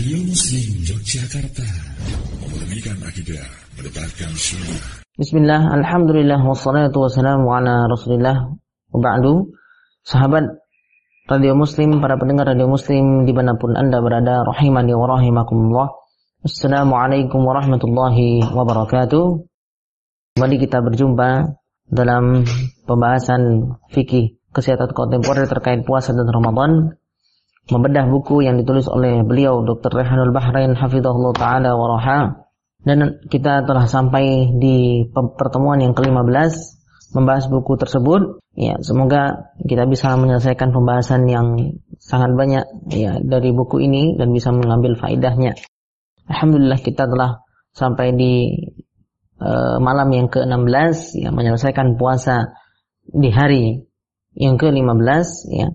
Radio Muslim Yogyakarta. Memurnikan akidah Mendebarkan sunnah. Bismillah, Alhamdulillah, wassalatu wassalamu ala rasulillah. Waba'du Sahabat Radio Muslim, para pendengar Radio Muslim Di mana pun anda berada, rahimani wa rahimakumullah. Assalamualaikum warahmatullahi wabarakatuh. Kembali kita berjumpa dalam pembahasan fikih kesehatan kontemporer terkait puasa dan Ramadan membedah buku yang ditulis oleh beliau Dr. Rehanul Bahrain hafizahullah taala wa dan kita telah sampai di pertemuan yang ke-15 membahas buku tersebut. Ya semoga kita bisa menyelesaikan pembahasan yang sangat banyak ya dari buku ini dan bisa mengambil faedahnya. Alhamdulillah kita telah sampai di uh, malam yang ke-16 ya menyelesaikan puasa di hari yang ke-15 ya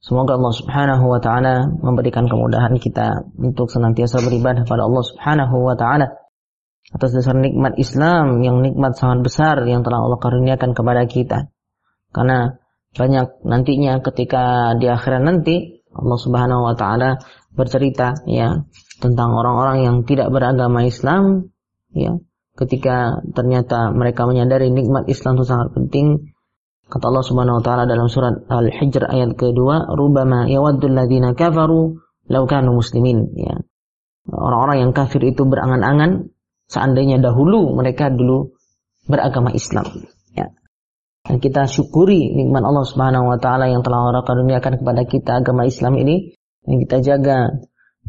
Semoga Allah Subhanahu wa taala memberikan kemudahan kita untuk senantiasa beribadah pada Allah Subhanahu wa taala atas dasar nikmat Islam yang nikmat sangat besar yang telah Allah karuniakan kepada kita. Karena banyak nantinya ketika di akhirat nanti Allah Subhanahu wa taala bercerita ya tentang orang-orang yang tidak beragama Islam ya ketika ternyata mereka menyadari nikmat Islam itu sangat penting Kata Allah Subhanahu wa taala dalam surat Al-Hijr ayat kedua, "Rubama yawaddul ladzina kafaru law kanu muslimin." Ya. Orang-orang yang kafir itu berangan-angan seandainya dahulu mereka dulu beragama Islam. Ya. Dan kita syukuri nikmat Allah Subhanahu wa taala yang telah Allah karuniakan kepada kita agama Islam ini dan kita jaga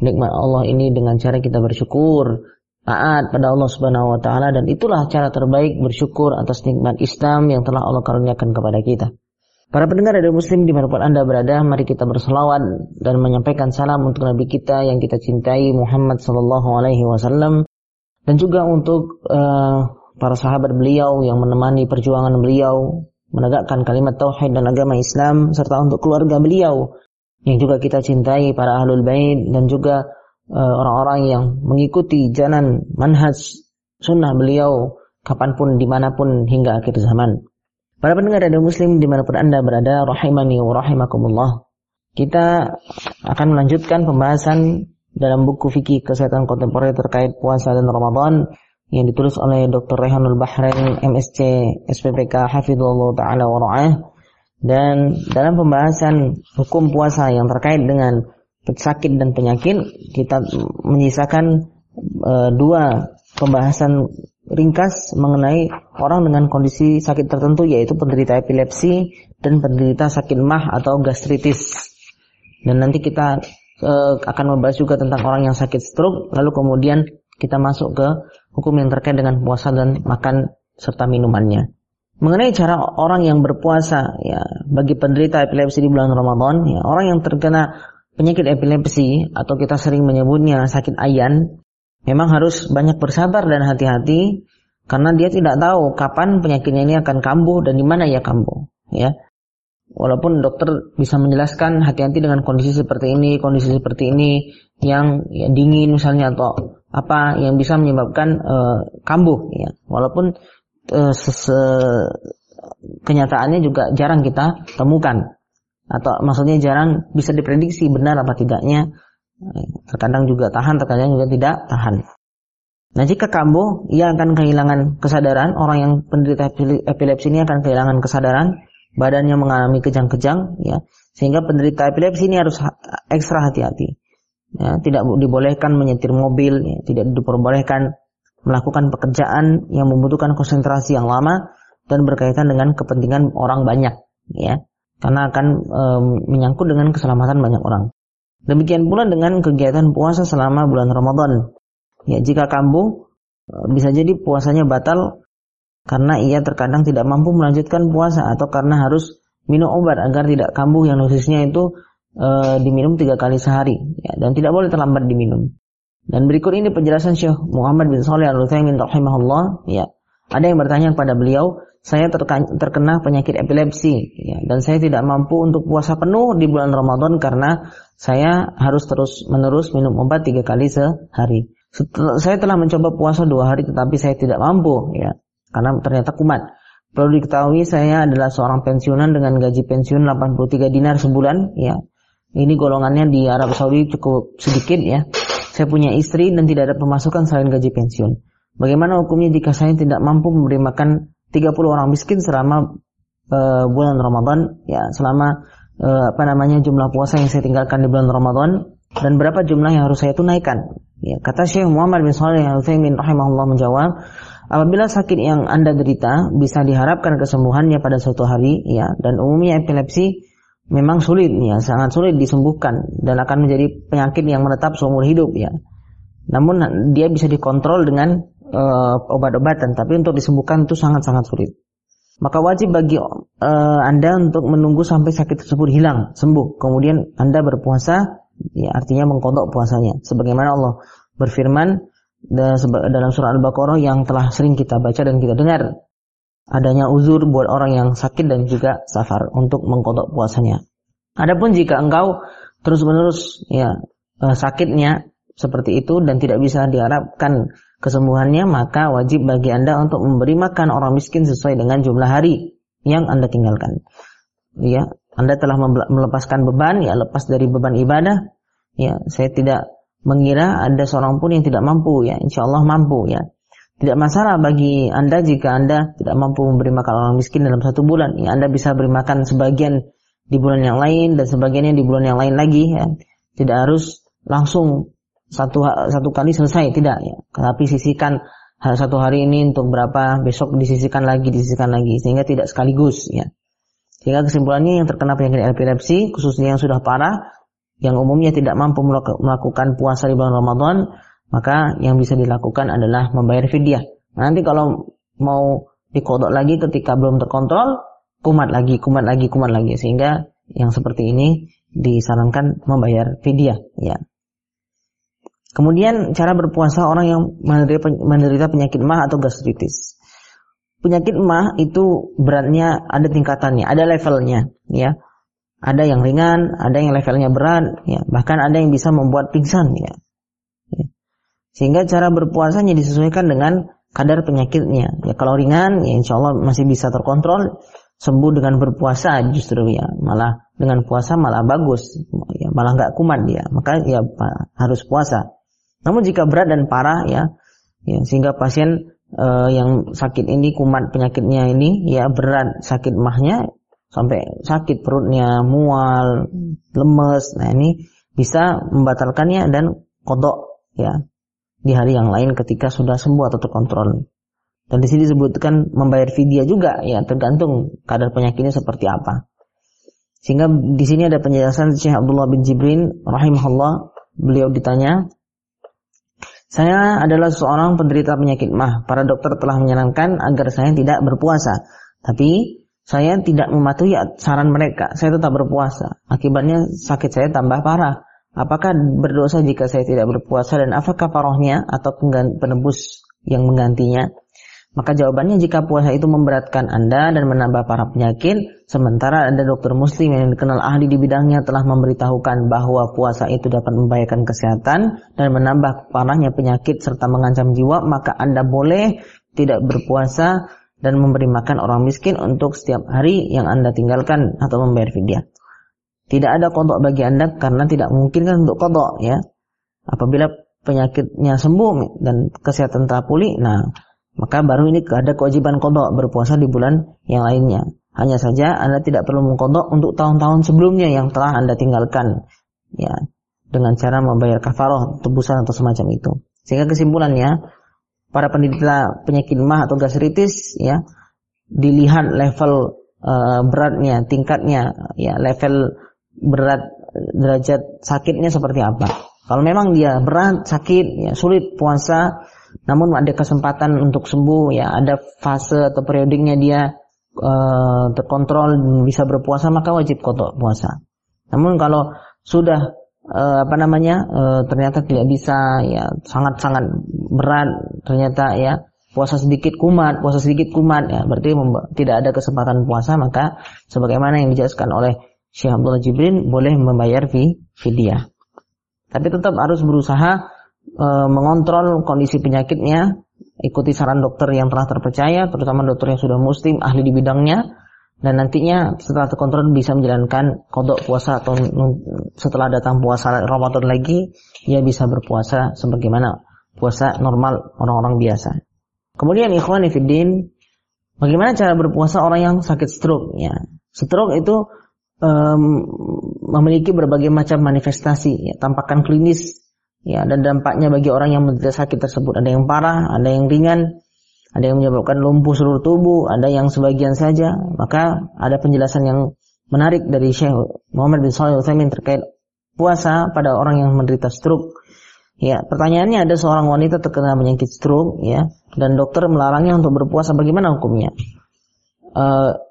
nikmat Allah ini dengan cara kita bersyukur taat pada Allah Subhanahu wa taala dan itulah cara terbaik bersyukur atas nikmat Islam yang telah Allah karuniakan kepada kita. Para pendengar dari muslim di mana pun anda berada, mari kita berselawat dan menyampaikan salam untuk Nabi kita yang kita cintai Muhammad Sallallahu Alaihi Wasallam dan juga untuk uh, para sahabat beliau yang menemani perjuangan beliau menegakkan kalimat tauhid dan agama Islam serta untuk keluarga beliau yang juga kita cintai para ahlul bait dan juga orang-orang yang mengikuti jalan manhaj sunnah beliau kapan pun di mana pun hingga akhir zaman. Para pendengar radio muslim di mana pun anda berada, rahimani wa rahimakumullah. Kita akan melanjutkan pembahasan dalam buku fikih kesehatan kontemporer terkait puasa dan Ramadan yang ditulis oleh Dr. Rehanul Bahrain MSc SPPK Hafidhullah Ta'ala wa dan dalam pembahasan hukum puasa yang terkait dengan sakit dan penyakit kita menyisakan e, dua pembahasan ringkas mengenai orang dengan kondisi sakit tertentu yaitu penderita epilepsi dan penderita sakit mah atau gastritis. Dan nanti kita e, akan membahas juga tentang orang yang sakit stroke lalu kemudian kita masuk ke hukum yang terkait dengan puasa dan makan serta minumannya. Mengenai cara orang yang berpuasa ya bagi penderita epilepsi di bulan Ramadan ya orang yang terkena penyakit epilepsi atau kita sering menyebutnya sakit ayan memang harus banyak bersabar dan hati-hati karena dia tidak tahu kapan penyakitnya ini akan kambuh dan di mana ia kambuh ya. Walaupun dokter bisa menjelaskan hati-hati dengan kondisi seperti ini kondisi seperti ini yang ya, dingin misalnya atau apa yang bisa menyebabkan uh, kambuh ya. Walaupun uh, kenyataannya juga jarang kita temukan atau maksudnya jarang bisa diprediksi benar apa tidaknya. Terkadang juga tahan, terkadang juga tidak tahan. Nah jika kambuh, ia akan kehilangan kesadaran. Orang yang penderita epilepsi ini akan kehilangan kesadaran, badannya mengalami kejang-kejang, ya, sehingga penderita epilepsi ini harus ekstra hati-hati. Ya, tidak dibolehkan menyetir mobil, ya, tidak diperbolehkan melakukan pekerjaan yang membutuhkan konsentrasi yang lama dan berkaitan dengan kepentingan orang banyak, ya karena akan e, menyangkut dengan keselamatan banyak orang. Demikian pula dengan kegiatan puasa selama bulan Ramadan. Ya, jika kambuh e, bisa jadi puasanya batal karena ia terkadang tidak mampu melanjutkan puasa atau karena harus minum obat agar tidak kambuh yang dosisnya itu e, diminum tiga kali sehari ya, dan tidak boleh terlambat diminum. Dan berikut ini penjelasan Syekh Muhammad bin Saleh Al-Utsaimin rahimahullah ya. Ada yang bertanya kepada beliau, saya terkena penyakit epilepsi ya, dan saya tidak mampu untuk puasa penuh di bulan Ramadan karena saya harus terus menerus minum obat tiga kali sehari. Setelah, saya telah mencoba puasa dua hari tetapi saya tidak mampu ya karena ternyata kumat. Perlu diketahui saya adalah seorang pensiunan dengan gaji pensiun 83 dinar sebulan ya. Ini golongannya di Arab Saudi cukup sedikit ya. saya punya istri dan tidak ada pemasukan selain gaji pensiun. Bagaimana hukumnya jika saya tidak mampu memberi makan 30 orang miskin selama uh, bulan Ramadan ya selama uh, apa namanya jumlah puasa yang saya tinggalkan di bulan Ramadan dan berapa jumlah yang harus saya tunaikan. Ya, kata Syekh Muhammad bin Shalih Al-Utsaimin rahimahullah menjawab, apabila sakit yang Anda derita bisa diharapkan kesembuhannya pada suatu hari ya dan umumnya epilepsi memang sulit ya, sangat sulit disembuhkan dan akan menjadi penyakit yang menetap seumur hidup ya. Namun dia bisa dikontrol dengan uh, obat-obatan, tapi untuk disembuhkan itu sangat-sangat sulit. Maka wajib bagi uh, Anda untuk menunggu sampai sakit tersebut hilang, sembuh. Kemudian Anda berpuasa ya artinya mengkodok puasanya sebagaimana Allah berfirman dalam surah Al-Baqarah yang telah sering kita baca dan kita dengar adanya uzur buat orang yang sakit dan juga safar untuk mengkodok puasanya. Adapun jika engkau terus-menerus ya eh, sakitnya seperti itu dan tidak bisa diharapkan kesembuhannya, maka wajib bagi Anda untuk memberi makan orang miskin sesuai dengan jumlah hari yang Anda tinggalkan. Ya, anda telah melepaskan beban, ya lepas dari beban ibadah. Ya, saya tidak mengira ada seorang pun yang tidak mampu, ya insya Allah mampu, ya. Tidak masalah bagi Anda jika Anda tidak mampu memberi makan orang miskin dalam satu bulan. Ya, Anda bisa beri makan sebagian di bulan yang lain dan sebagiannya di bulan yang lain lagi. Ya. Tidak harus langsung satu satu kali selesai, tidak. Ya. Tapi sisihkan satu hari ini untuk berapa, besok disisihkan lagi, disisihkan lagi, sehingga tidak sekaligus. Ya. Sehingga kesimpulannya yang terkena penyakit epilepsi, khususnya yang sudah parah, yang umumnya tidak mampu melakukan puasa di bulan Ramadan, maka yang bisa dilakukan adalah membayar fidyah. Nanti kalau mau dikodok lagi ketika belum terkontrol, kumat lagi, kumat lagi, kumat lagi. Sehingga yang seperti ini disarankan membayar fidyah. Ya. Kemudian cara berpuasa orang yang menderita penyakit mah atau gastritis penyakit mah itu beratnya ada tingkatannya, ada levelnya, ya. Ada yang ringan, ada yang levelnya berat, ya. Bahkan ada yang bisa membuat pingsan, ya. ya. Sehingga cara berpuasanya disesuaikan dengan kadar penyakitnya. Ya kalau ringan, ya insya Allah masih bisa terkontrol, sembuh dengan berpuasa justru ya. Malah dengan puasa malah bagus, ya malah nggak kumat dia. Maka ya harus puasa. Namun jika berat dan parah ya, ya sehingga pasien uh, yang sakit ini kumat penyakitnya ini ya berat sakit mahnya sampai sakit perutnya mual lemes nah ini bisa membatalkannya dan kodok ya di hari yang lain ketika sudah sembuh atau terkontrol. Dan di sini disebutkan membayar vidya juga ya tergantung kadar penyakitnya seperti apa. Sehingga di sini ada penjelasan Syekh Abdullah bin Jibrin rahimahullah beliau ditanya saya adalah seorang penderita penyakit mah. Para dokter telah menyarankan agar saya tidak berpuasa. Tapi saya tidak mematuhi saran mereka. Saya tetap berpuasa. Akibatnya sakit saya tambah parah. Apakah berdosa jika saya tidak berpuasa dan apakah parohnya atau penebus yang menggantinya? Maka jawabannya jika puasa itu memberatkan Anda dan menambah para penyakit, sementara ada dokter muslim yang dikenal ahli di bidangnya telah memberitahukan bahwa puasa itu dapat membahayakan kesehatan dan menambah parahnya penyakit serta mengancam jiwa, maka Anda boleh tidak berpuasa dan memberi makan orang miskin untuk setiap hari yang Anda tinggalkan atau membayar fidyah. Tidak ada kodok bagi Anda karena tidak mungkin kan untuk kodok ya. Apabila penyakitnya sembuh dan kesehatan telah pulih, nah maka baru ini ada kewajiban kodok berpuasa di bulan yang lainnya. Hanya saja Anda tidak perlu mengkodok untuk tahun-tahun sebelumnya yang telah Anda tinggalkan. Ya, dengan cara membayar kafaroh, tebusan atau semacam itu. Sehingga kesimpulannya, para penderita penyakit mah atau gastritis, ya, dilihat level uh, beratnya, tingkatnya, ya, level berat derajat sakitnya seperti apa. Kalau memang dia berat, sakit, ya, sulit puasa, namun ada kesempatan untuk sembuh ya. Ada fase atau periodiknya dia uh, terkontrol bisa berpuasa maka wajib kotor puasa. Namun kalau sudah uh, apa namanya uh, ternyata tidak bisa ya sangat sangat berat ternyata ya puasa sedikit kumat puasa sedikit kumat ya berarti tidak ada kesempatan puasa maka sebagaimana yang dijelaskan oleh Syekh Abdullah Jibrin boleh membayar fi fidyah. Tapi tetap harus berusaha e, mengontrol kondisi penyakitnya, ikuti saran dokter yang telah terpercaya, terutama dokter yang sudah muslim, ahli di bidangnya, dan nantinya setelah terkontrol bisa menjalankan kodok puasa atau setelah datang puasa Ramadan lagi ia bisa berpuasa sebagaimana puasa normal orang-orang biasa. Kemudian ikhwan fiddin, bagaimana cara berpuasa orang yang sakit stroke ya. Stroke itu um, memiliki berbagai macam manifestasi ya, tampakan klinis ya dan dampaknya bagi orang yang menderita sakit tersebut ada yang parah, ada yang ringan, ada yang menyebabkan lumpuh seluruh tubuh, ada yang sebagian saja. Maka ada penjelasan yang menarik dari Syekh Muhammad bin Shalih Utsaimin terkait puasa pada orang yang menderita stroke Ya, pertanyaannya ada seorang wanita terkena penyakit stroke ya dan dokter melarangnya untuk berpuasa bagaimana hukumnya? Uh,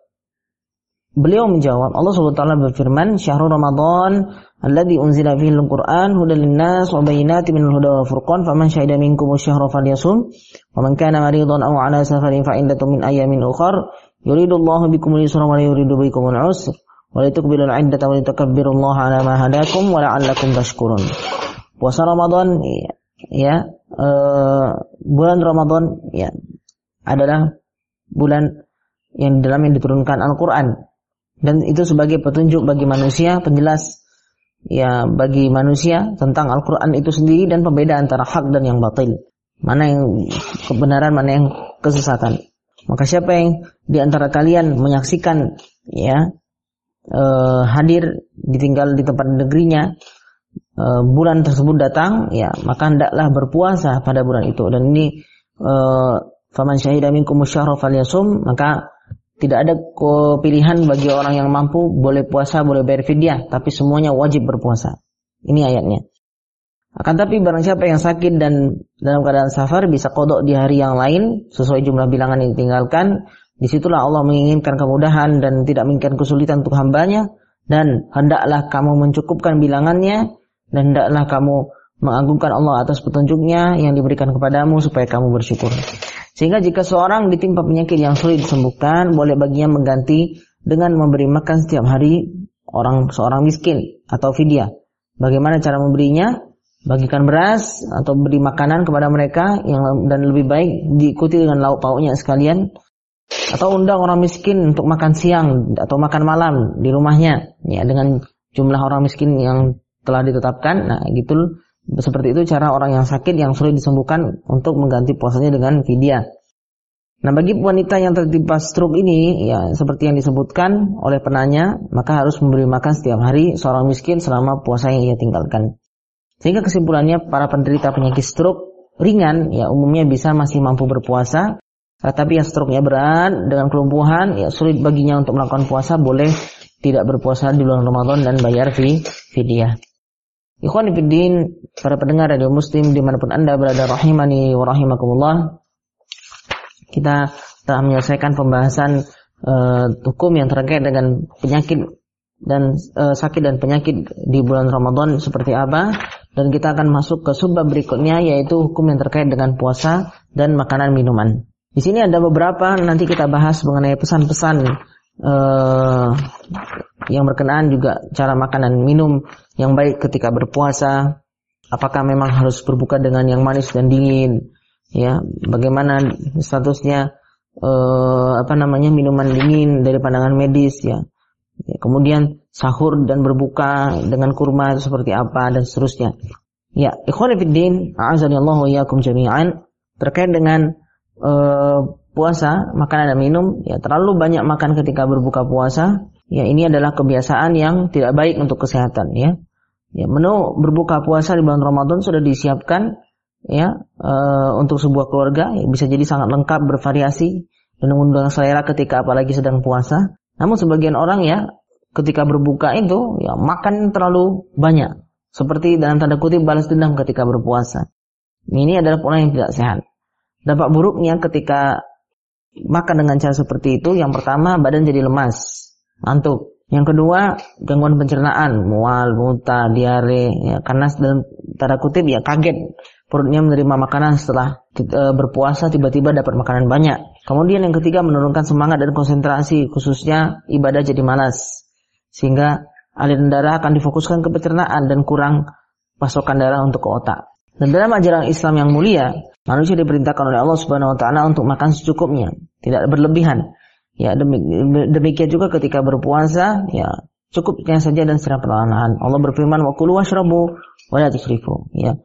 beliau menjawab Allah Subhanahu wa taala berfirman syahrul ramadan alladzi unzila fihi al-Qur'an hudan lin-nas wa bayyinatin minal huda wal furqan. Faman syahida minkum asy-syahra falyasum. Wa man kana maridan aw 'ala safarin fa iddatun min ayamin ukhra yuridu Allahu bikum al-yusra wa la yuridu bikum al-'usra wa litukbilu al-'iddata wa litukabbiru Allah 'ala ma hadakum wa la'allakum tashkurun. Puasa Ramadan ya, ya bulan Ramadan ya adalah bulan yang dalam yang diturunkan Al-Qur'an. Dan itu sebagai petunjuk bagi manusia, penjelas ya bagi manusia tentang Al-Qur'an itu sendiri dan pembeda antara hak dan yang batil. Mana yang kebenaran, mana yang kesesatan. Maka siapa yang di antara kalian menyaksikan ya uh, hadir ditinggal di tempat negerinya e, bulan tersebut datang, ya maka hendaklah berpuasa pada bulan itu. Dan ini e, faman syahida minkum falyasum, maka tidak ada pilihan bagi orang yang mampu boleh puasa, boleh bayar fidyah, tapi semuanya wajib berpuasa. Ini ayatnya. Akan tapi barang siapa yang sakit dan dalam keadaan safar bisa kodok di hari yang lain sesuai jumlah bilangan yang ditinggalkan. Di situlah Allah menginginkan kemudahan dan tidak menginginkan kesulitan untuk hambanya. Dan hendaklah kamu mencukupkan bilangannya dan hendaklah kamu mengagungkan Allah atas petunjuknya yang diberikan kepadamu supaya kamu bersyukur. Sehingga jika seorang ditimpa penyakit yang sulit disembuhkan, boleh baginya mengganti dengan memberi makan setiap hari orang seorang miskin atau fidyah. Bagaimana cara memberinya? Bagikan beras atau beri makanan kepada mereka yang dan lebih baik diikuti dengan lauk pauknya sekalian atau undang orang miskin untuk makan siang atau makan malam di rumahnya ya dengan jumlah orang miskin yang telah ditetapkan. Nah, gitu seperti itu cara orang yang sakit yang sulit disembuhkan untuk mengganti puasanya dengan fidyah. Nah, bagi wanita yang tertimpa stroke ini, ya seperti yang disebutkan oleh penanya, maka harus memberi makan setiap hari seorang miskin selama puasa yang ia tinggalkan. Sehingga kesimpulannya para penderita penyakit stroke ringan, ya umumnya bisa masih mampu berpuasa. Tetapi yang stroke-nya berat dengan kelumpuhan, ya sulit baginya untuk melakukan puasa, boleh tidak berpuasa di bulan Ramadan dan bayar fidyah. Ikhwan Fiddin, para pendengar radio muslim di mana pun anda berada rahimani wa rahimakumullah Kita telah menyelesaikan pembahasan uh, hukum yang terkait dengan penyakit dan uh, sakit dan penyakit di bulan Ramadan seperti apa dan kita akan masuk ke subbab berikutnya yaitu hukum yang terkait dengan puasa dan makanan minuman. Di sini ada beberapa nanti kita bahas mengenai pesan-pesan uh, yang berkenaan juga cara makan dan minum yang baik ketika berpuasa. Apakah memang harus berbuka dengan yang manis dan dingin? Ya, bagaimana statusnya uh, apa namanya minuman dingin dari pandangan medis ya. ya. Kemudian sahur dan berbuka dengan kurma seperti apa dan seterusnya. Ya, ikhwan fillah, a'azanillahu iyyakum jami'an terkait dengan uh, puasa, makanan dan minum, ya terlalu banyak makan ketika berbuka puasa, ya ini adalah kebiasaan yang tidak baik untuk kesehatan ya. Ya, menu berbuka puasa di bulan Ramadan sudah disiapkan ya e, untuk sebuah keluarga, ya, bisa jadi sangat lengkap, bervariasi dan mengundang selera ketika apalagi sedang puasa. Namun sebagian orang ya ketika berbuka itu ya makan terlalu banyak, seperti dalam tanda kutip balas dendam ketika berpuasa. Ini adalah pola yang tidak sehat. Dampak buruknya ketika makan dengan cara seperti itu, yang pertama badan jadi lemas, ngantuk. Yang kedua, gangguan pencernaan, mual, muntah, diare, ya, karena dalam tanda kutip ya kaget perutnya menerima makanan setelah e, berpuasa tiba-tiba dapat makanan banyak. Kemudian yang ketiga menurunkan semangat dan konsentrasi khususnya ibadah jadi malas sehingga aliran darah akan difokuskan ke pencernaan dan kurang pasokan darah untuk ke otak. Dan dalam ajaran Islam yang mulia, manusia diperintahkan oleh Allah Subhanahu wa taala untuk makan secukupnya, tidak berlebihan. Ya demikian juga ketika berpuasa ya cukupnya saja dan secara perlahan Allah berfirman wa kulu washrabu wa la tusrifu ya.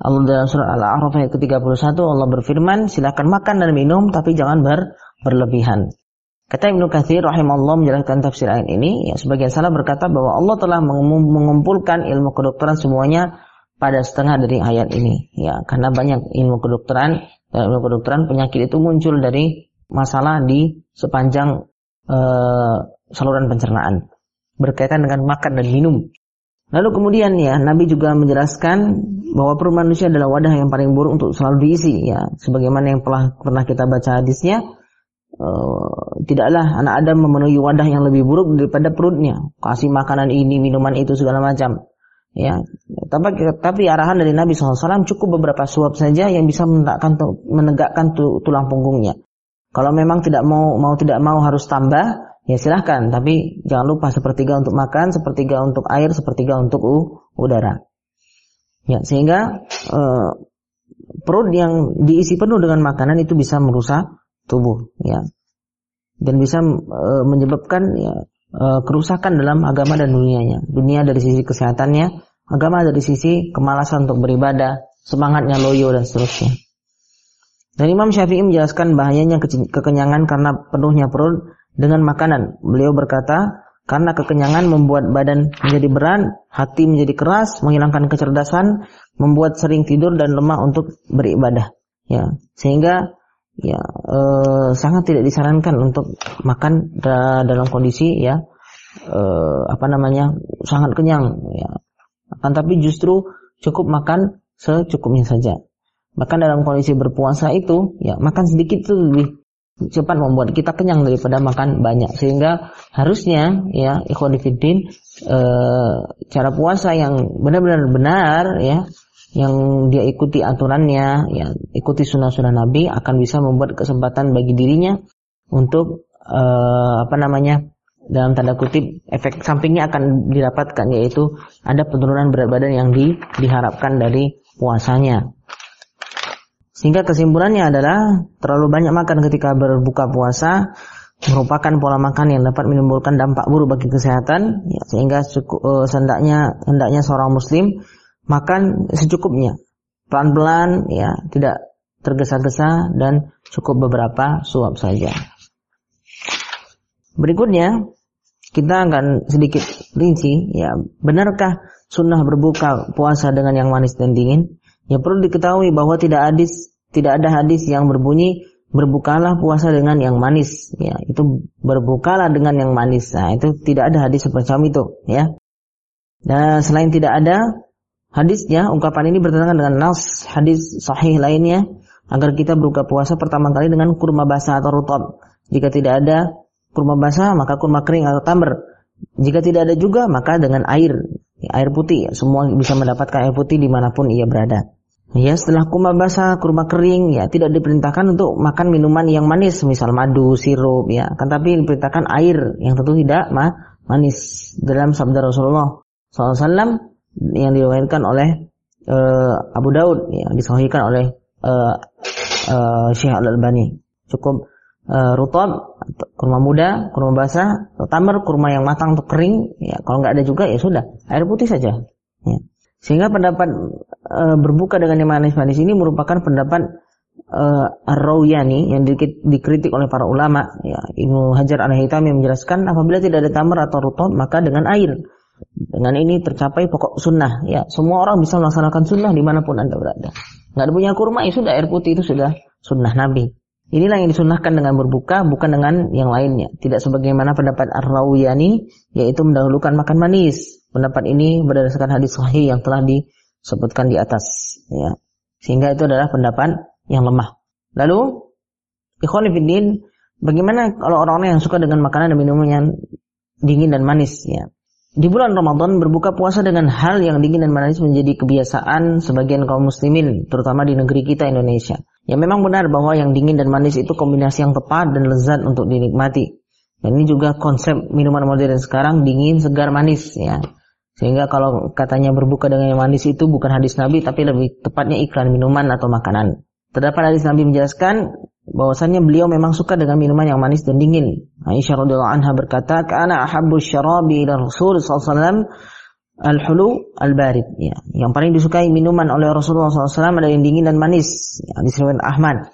Allah dalam surah Al-A'raf ayat ke-31 Allah berfirman silakan makan dan minum tapi jangan ber, berlebihan. Kata Ibnu Katsir rahimahullah menjelaskan tafsir ayat ini ya sebagian salah berkata bahwa Allah telah mengumpulkan ilmu kedokteran semuanya pada setengah dari ayat ini ya karena banyak ilmu kedokteran dan ilmu kedokteran penyakit itu muncul dari masalah di sepanjang uh, saluran pencernaan berkaitan dengan makan dan minum. Lalu kemudian ya Nabi juga menjelaskan bahwa perut manusia adalah wadah yang paling buruk untuk selalu diisi ya. Sebagaimana yang telah pernah kita baca hadisnya uh, tidaklah anak Adam memenuhi wadah yang lebih buruk daripada perutnya. Kasih makanan ini minuman itu segala macam ya. Tapi tapi arahan dari Nabi SAW cukup beberapa suap saja yang bisa menegakkan tulang punggungnya kalau memang tidak mau mau tidak mau harus tambah, ya silahkan. Tapi jangan lupa sepertiga untuk makan, sepertiga untuk air, sepertiga untuk udara. Ya sehingga uh, perut yang diisi penuh dengan makanan itu bisa merusak tubuh, ya dan bisa uh, menyebabkan ya, uh, kerusakan dalam agama dan dunianya. Dunia dari sisi kesehatannya, agama dari sisi kemalasan untuk beribadah, semangatnya loyo dan seterusnya. Dan Imam Syafi'i menjelaskan bahayanya kekenyangan karena penuhnya perut dengan makanan. Beliau berkata, karena kekenyangan membuat badan menjadi berat, hati menjadi keras, menghilangkan kecerdasan, membuat sering tidur dan lemah untuk beribadah. Ya, sehingga ya e, sangat tidak disarankan untuk makan da dalam kondisi ya e, apa namanya sangat kenyang. Ya. Akan tapi justru cukup makan secukupnya saja. Bahkan dalam kondisi berpuasa itu, ya makan sedikit itu lebih cepat membuat kita kenyang daripada makan banyak. Sehingga harusnya ya ikhwan fillah e, cara puasa yang benar-benar benar ya yang dia ikuti aturannya, ya ikuti sunnah-sunnah Nabi akan bisa membuat kesempatan bagi dirinya untuk e, apa namanya dalam tanda kutip efek sampingnya akan didapatkan yaitu ada penurunan berat badan yang di, diharapkan dari puasanya. Sehingga kesimpulannya adalah terlalu banyak makan ketika berbuka puasa merupakan pola makan yang dapat menimbulkan dampak buruk bagi kesehatan ya, sehingga cukup, hendaknya hendaknya seorang muslim makan secukupnya pelan-pelan ya tidak tergesa-gesa dan cukup beberapa suap saja. Berikutnya kita akan sedikit rinci ya benarkah sunnah berbuka puasa dengan yang manis dan dingin? Ya perlu diketahui bahwa tidak hadis tidak ada hadis yang berbunyi berbukalah puasa dengan yang manis. Ya itu berbukalah dengan yang manis. Nah itu tidak ada hadis seperti itu ya. Dan selain tidak ada hadisnya ungkapan ini bertentangan dengan nas hadis sahih lainnya agar kita berbuka puasa pertama kali dengan kurma basah atau rutab. Jika tidak ada kurma basah maka kurma kering atau tamar jika tidak ada juga maka dengan air. Air putih. Semua bisa mendapatkan air putih di mana pun ia berada Ya setelah kurma basah, kurma kering ya tidak diperintahkan untuk makan minuman yang manis misal madu, sirup ya. Kan tapi diperintahkan air yang tentu tidak ma manis dalam sabda Rasulullah SAW yang diriwayatkan oleh uh, Abu Daud yang disahihkan oleh uh, uh, Syekh Al Albani. Cukup uh, rutab, kurma muda, kurma basah, tamar, kurma yang matang atau kering. Ya kalau nggak ada juga ya sudah air putih saja. Ya. Sehingga pendapat e, berbuka dengan yang manis-manis ini merupakan pendapat e, Ar-Rawiyani yang di, dikritik oleh para ulama. Ya, Ibnu Hajar Al-Haytami menjelaskan apabila tidak ada tamar atau rutot maka dengan air. Dengan ini tercapai pokok sunnah. Ya, semua orang bisa melaksanakan sunnah di mana pun anda berada. Nggak ada punya kurma, ya sudah air putih itu sudah sunnah Nabi. Inilah yang disunahkan dengan berbuka, bukan dengan yang lainnya. Tidak sebagaimana pendapat Ar-Rawiyani, yaitu mendahulukan makan manis. Pendapat ini berdasarkan hadis sahih yang telah disebutkan di atas. Ya. Sehingga itu adalah pendapat yang lemah. Lalu, ikhwanifidin, bagaimana kalau orang-orang yang suka dengan makanan dan minuman yang dingin dan manis? Ya. Di bulan Ramadan berbuka puasa dengan hal yang dingin dan manis menjadi kebiasaan sebagian kaum muslimin, terutama di negeri kita Indonesia. Ya memang benar bahwa yang dingin dan manis itu kombinasi yang tepat dan lezat untuk dinikmati. Dan ini juga konsep minuman modern sekarang dingin, segar, manis ya. Sehingga kalau katanya berbuka dengan yang manis itu bukan hadis Nabi tapi lebih tepatnya iklan minuman atau makanan. Terdapat hadis Nabi menjelaskan bahwasannya beliau memang suka dengan minuman yang manis dan dingin. Aisyah radhiyallahu anha berkata, "Kana ahabbu syarabi ila Rasul sallallahu al-hulu al-barid." Ya, yang paling disukai minuman oleh Rasulullah SAW adalah yang dingin dan manis. Ya, disebut Ahmad.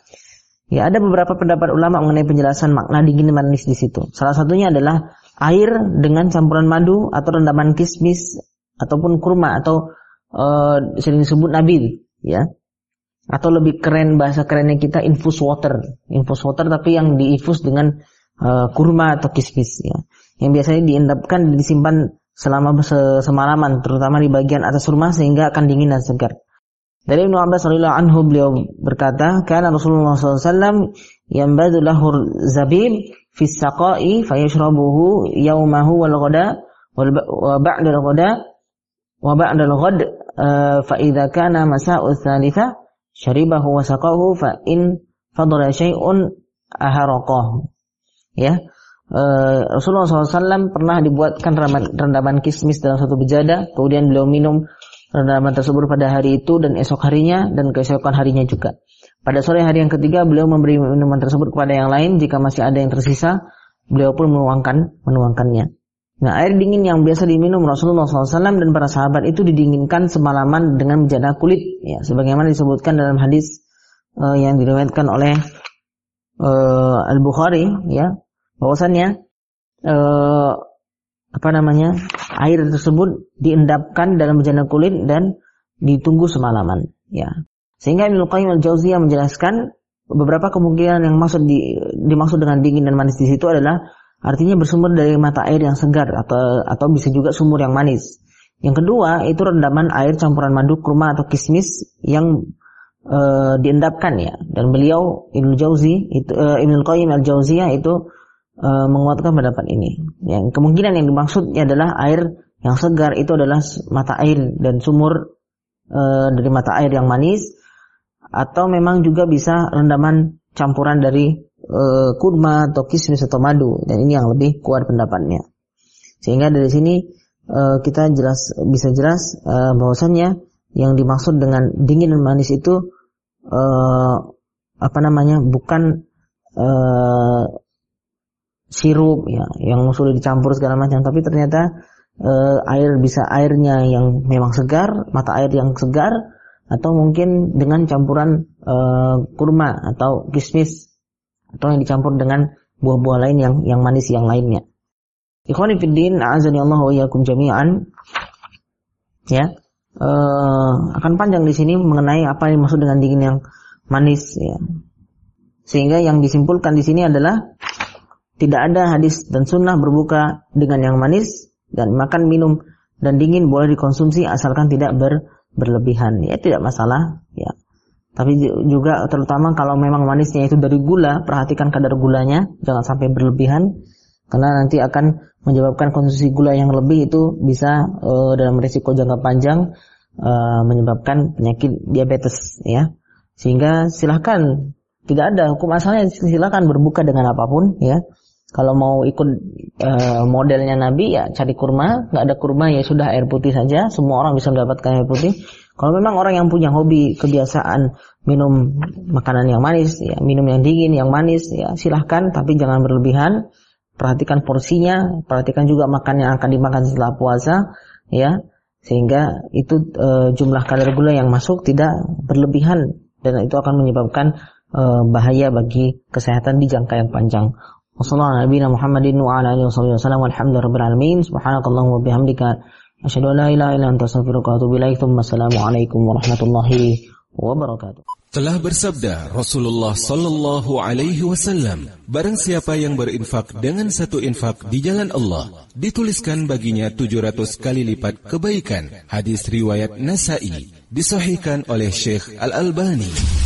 Ya, ada beberapa pendapat ulama mengenai penjelasan makna dingin dan manis di situ. Salah satunya adalah air dengan campuran madu atau rendaman kismis ataupun kurma atau uh, sering disebut nabil, ya. Atau lebih keren bahasa kerennya kita infus water, infus water tapi yang diinfus dengan uh, kurma atau kismis, ya. Yang biasanya diendapkan disimpan selama semalaman, terutama di bagian atas rumah sehingga akan dingin dan segar. Dari Ibnu Abbas radhiyallahu anhu beliau berkata, "Kana Rasulullah SAW yambadu lahu zabib fi saqai fayashrabuhu yawmahu wal ghada wa ba'da al ghada wa ba'da al ghad uh, fa idza kana masa'u tsalitha syaribahu wa saqahu fa in fadala syai'un aharaqah." Ya. Uh, Rasulullah SAW pernah dibuatkan rendaman kismis dalam satu bejada, kemudian beliau minum rendaman tersebut pada hari itu dan esok harinya dan keesokan harinya juga. Pada sore hari yang ketiga beliau memberi minuman tersebut kepada yang lain jika masih ada yang tersisa beliau pun menuangkan menuangkannya. Nah air dingin yang biasa diminum Rasulullah SAW dan para sahabat itu didinginkan semalaman dengan menjadi kulit ya sebagaimana disebutkan dalam hadis uh, yang diriwayatkan oleh uh, Al Bukhari ya bahwasannya uh, apa namanya air tersebut diendapkan dalam bejana kulit dan ditunggu semalaman ya. Sehingga Ibnu Qayyim al-Jauziyah menjelaskan beberapa kemungkinan yang maksud di, dimaksud dengan dingin dan manis di situ adalah artinya bersumber dari mata air yang segar atau atau bisa juga sumur yang manis. Yang kedua itu rendaman air campuran madu kurma atau kismis yang e, diendapkan ya. Dan beliau Ibnu Jauzi itu e, Ibnu Qayyim al-Jauziyah itu e, menguatkan pendapat ini. Yang kemungkinan yang dimaksudnya adalah air yang segar itu adalah mata air dan sumur e, dari mata air yang manis atau memang juga bisa rendaman campuran dari e, kurma atau kismis atau madu dan ini yang lebih kuat pendapatnya. Sehingga dari sini e, kita jelas bisa jelas e, bahwasannya yang dimaksud dengan dingin dan manis itu e, apa namanya bukan sirup ya yang sudah dicampur segala macam. Tapi ternyata e, air bisa airnya yang memang segar mata air yang segar atau mungkin dengan campuran e, kurma atau kismis atau yang dicampur dengan buah-buah lain yang yang manis yang lainnya. Ikhwani fiddin a'azani Allah wa iyyakum jami'an. Ya e, akan panjang di sini mengenai apa yang maksud dengan dingin yang manis ya. Sehingga yang disimpulkan di sini adalah tidak ada hadis dan sunnah berbuka dengan yang manis dan makan minum dan dingin boleh dikonsumsi asalkan tidak ber, berlebihan. Ya tidak masalah. Ya. Tapi juga terutama kalau memang manisnya itu dari gula, perhatikan kadar gulanya, jangan sampai berlebihan karena nanti akan menyebabkan konsumsi gula yang lebih itu bisa uh, dalam risiko jangka panjang uh, menyebabkan penyakit diabetes ya. Sehingga silahkan tidak ada hukum asalnya silahkan berbuka dengan apa pun ya kalau mau ikut uh, modelnya Nabi ya cari kurma, nggak ada kurma ya sudah air putih saja, semua orang bisa mendapatkan air putih. Kalau memang orang yang punya hobi kebiasaan minum makanan yang manis, ya minum yang dingin, yang manis, ya silahkan, tapi jangan berlebihan. Perhatikan porsinya, perhatikan juga makan yang akan dimakan setelah puasa, ya sehingga itu e, jumlah kadar gula yang masuk tidak berlebihan dan itu akan menyebabkan e, bahaya bagi kesehatan di jangka yang panjang. Wabarakatuh. Telah bersabda Rasulullah sallallahu alaihi wasallam, barang siapa yang berinfak dengan satu infak di jalan Allah, dituliskan baginya 700 kali lipat kebaikan. Hadis riwayat Nasa'i, disahihkan oleh Syekh Al-Albani.